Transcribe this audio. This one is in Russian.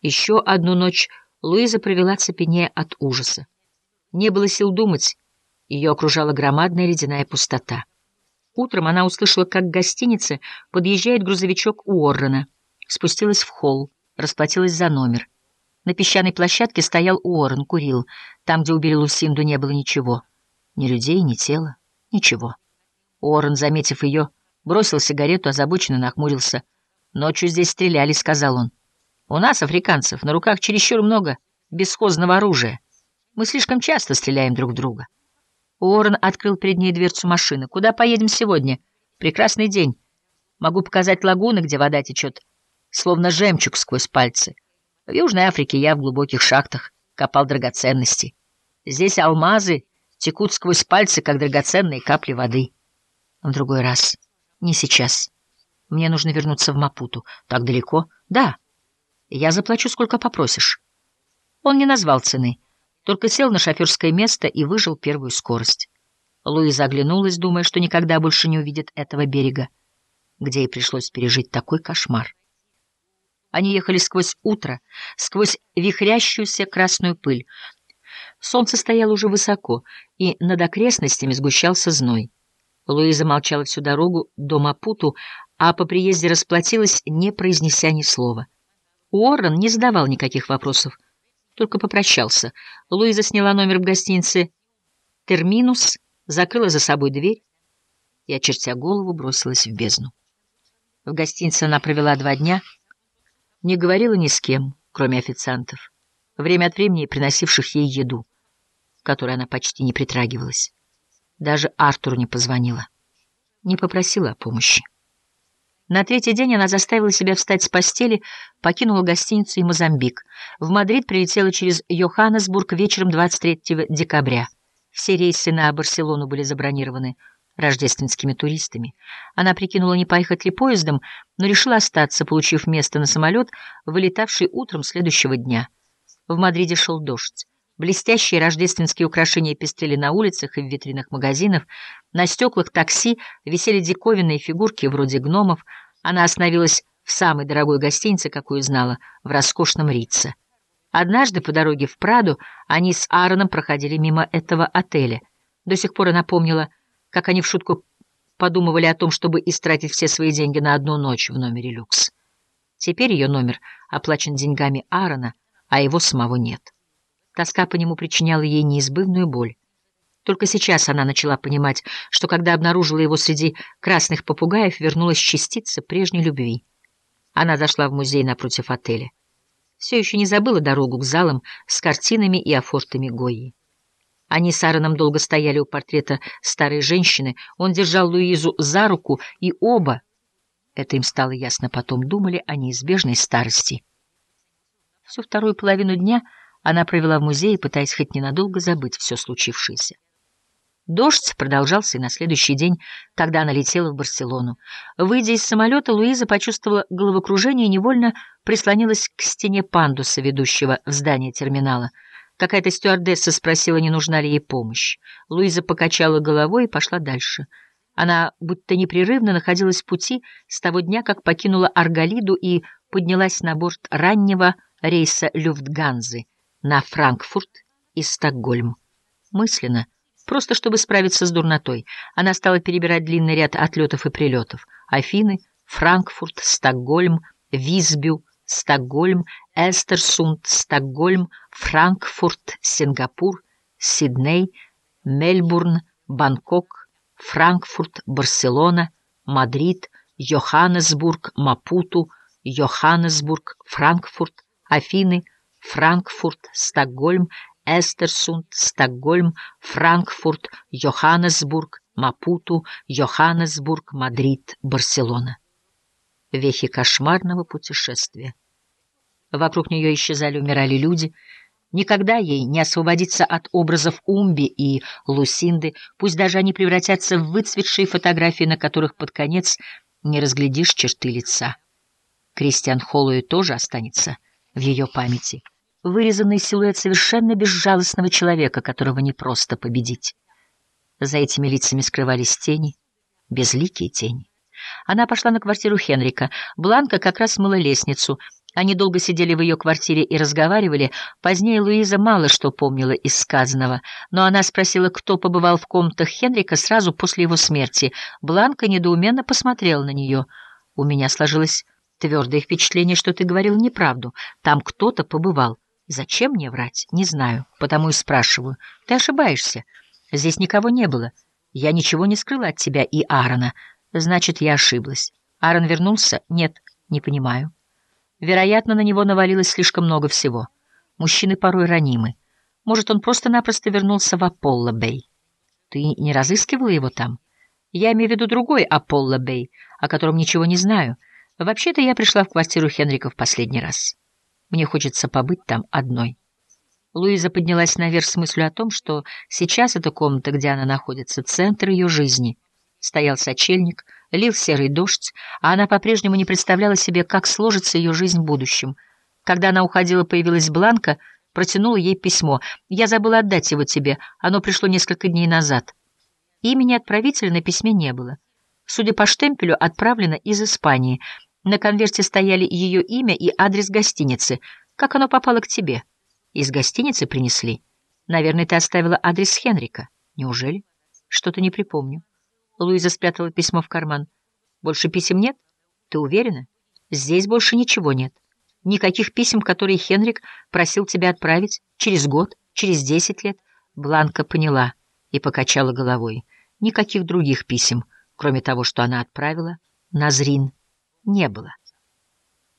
Еще одну ночь Луиза провела цепенея от ужаса. Не было сил думать, ее окружала громадная ледяная пустота. Утром она услышала, как к гостинице подъезжает грузовичок Уоррена, спустилась в холл, расплатилась за номер. На песчаной площадке стоял Уоррен, курил. Там, где убили Лусинду, не было ничего. Ни людей, ни тела, ничего. Уоррен, заметив ее, бросил сигарету, озабоченно нахмурился. «Ночью здесь стреляли», — сказал он. «У нас, африканцев, на руках чересчур много бесхозного оружия. Мы слишком часто стреляем друг в друга». Уоррен открыл перед ней дверцу машины. «Куда поедем сегодня? Прекрасный день. Могу показать лагуны, где вода течет, словно жемчуг сквозь пальцы. В Южной Африке я в глубоких шахтах копал драгоценности. Здесь алмазы текут сквозь пальцы, как драгоценные капли воды. В другой раз. Не сейчас. Мне нужно вернуться в Мапуту. Так далеко? Да. Я заплачу, сколько попросишь. Он не назвал цены, только сел на шоферское место и выжил первую скорость. Луиза оглянулась, думая, что никогда больше не увидит этого берега, где ей пришлось пережить такой кошмар. Они ехали сквозь утро, сквозь вихрящуюся красную пыль. Солнце стояло уже высоко, и над окрестностями сгущался зной. Луиза молчала всю дорогу до Мапуту, а по приезде расплатилась, не произнеся ни слова. Уоррен не задавал никаких вопросов, только попрощался. Луиза сняла номер в гостинице «Терминус», закрыла за собой дверь и, очертя голову, бросилась в бездну. В гостинице она провела два дня, не говорила ни с кем, кроме официантов, время от времени приносивших ей еду, к которой она почти не притрагивалась. Даже Артуру не позвонила, не попросила о помощи. На третий день она заставила себя встать с постели, покинула гостиницу и Мозамбик. В Мадрид прилетела через Йоханнесбург вечером 23 декабря. Все рейсы на Барселону были забронированы рождественскими туристами. Она прикинула, не поехать ли поездом, но решила остаться, получив место на самолет, вылетавший утром следующего дня. В Мадриде шел дождь. Блестящие рождественские украшения пестрели на улицах и в витринах магазинов. На стеклах такси висели диковинные фигурки вроде гномов. Она остановилась в самой дорогой гостинице, какую знала, в роскошном Рице. Однажды по дороге в Праду они с Аароном проходили мимо этого отеля. До сих пор она помнила, как они в шутку подумывали о том, чтобы истратить все свои деньги на одну ночь в номере люкс. Теперь ее номер оплачен деньгами Аарона, а его самого нет. Тоска по нему причиняла ей неизбывную боль. Только сейчас она начала понимать, что когда обнаружила его среди красных попугаев, вернулась частица прежней любви. Она зашла в музей напротив отеля. Все еще не забыла дорогу к залам с картинами и афортами Гойи. Они с Аароном долго стояли у портрета старой женщины. Он держал Луизу за руку, и оба, это им стало ясно потом, думали о неизбежной старости. Всю вторую половину дня она провела в музее, пытаясь хоть ненадолго забыть все случившееся. Дождь продолжался и на следующий день, когда она летела в Барселону. Выйдя из самолета, Луиза почувствовала головокружение и невольно прислонилась к стене пандуса, ведущего в здание терминала. Какая-то стюардесса спросила, не нужна ли ей помощь. Луиза покачала головой и пошла дальше. Она будто непрерывно находилась в пути с того дня, как покинула Арголиду и поднялась на борт раннего рейса Люфтганзы — на Франкфурт и Стокгольм. Мысленно, просто чтобы справиться с дурнотой, она стала перебирать длинный ряд отлетов и прилетов. Афины, Франкфурт, Стокгольм, Висбю, Стокгольм, Эстерсунд, Стокгольм, Франкфурт, Сингапур, Сидней, Мельбурн, Бангкок, Франкфурт, Барселона, Мадрид, Йоханнесбург, Мапуту, Йоханнесбург, Франкфурт, Афины, Франкфурт, Стокгольм, Эстерсунд, Стокгольм, Франкфурт, Йоханнесбург, Мапуту, Йоханнесбург, Мадрид, Барселона. Вехи кошмарного путешествия. Вокруг нее исчезали, умирали люди. Никогда ей не освободиться от образов Умби и Лусинды, пусть даже они превратятся в выцветшие фотографии, на которых под конец не разглядишь черты лица. Кристиан Холлоуи тоже останется в ее памяти. Вырезанный силуэт совершенно безжалостного человека, которого не просто победить. За этими лицами скрывались тени, безликие тени. Она пошла на квартиру Хенрика. Бланка как раз мыла лестницу. Они долго сидели в ее квартире и разговаривали. Позднее Луиза мало что помнила из сказанного, но она спросила, кто побывал в комнатах Хенрика сразу после его смерти. Бланка недоуменно посмотрела на нее. «У меня сложилось твердое впечатление, что ты говорил неправду. Там кто-то побывал. Зачем мне врать? Не знаю. Потому и спрашиваю. Ты ошибаешься. Здесь никого не было. Я ничего не скрыла от тебя и Аарона. Значит, я ошиблась. Аарон вернулся? Нет, не понимаю». Вероятно, на него навалилось слишком много всего. Мужчины порой ранимы. Может, он просто-напросто вернулся в Аполло-Бэй. Ты не разыскивала его там? Я имею в виду другой Аполло-Бэй, о котором ничего не знаю. Вообще-то я пришла в квартиру Хенрика в последний раз. Мне хочется побыть там одной. Луиза поднялась наверх с мыслью о том, что сейчас эта комната, где она находится, центр ее жизни. Стоял сочельник — Лил серый дождь, а она по-прежнему не представляла себе, как сложится ее жизнь в будущем. Когда она уходила, появилась Бланка, протянула ей письмо. «Я забыла отдать его тебе, оно пришло несколько дней назад». Имени отправителя на письме не было. Судя по штемпелю, отправлено из Испании. На конверте стояли ее имя и адрес гостиницы. Как оно попало к тебе? Из гостиницы принесли. Наверное, ты оставила адрес Хенрика. Неужели? Что-то не припомню. Луиза спрятала письмо в карман. «Больше писем нет? Ты уверена? Здесь больше ничего нет. Никаких писем, которые Хенрик просил тебя отправить через год, через десять лет?» Бланка поняла и покачала головой. Никаких других писем, кроме того, что она отправила, Назрин, не было.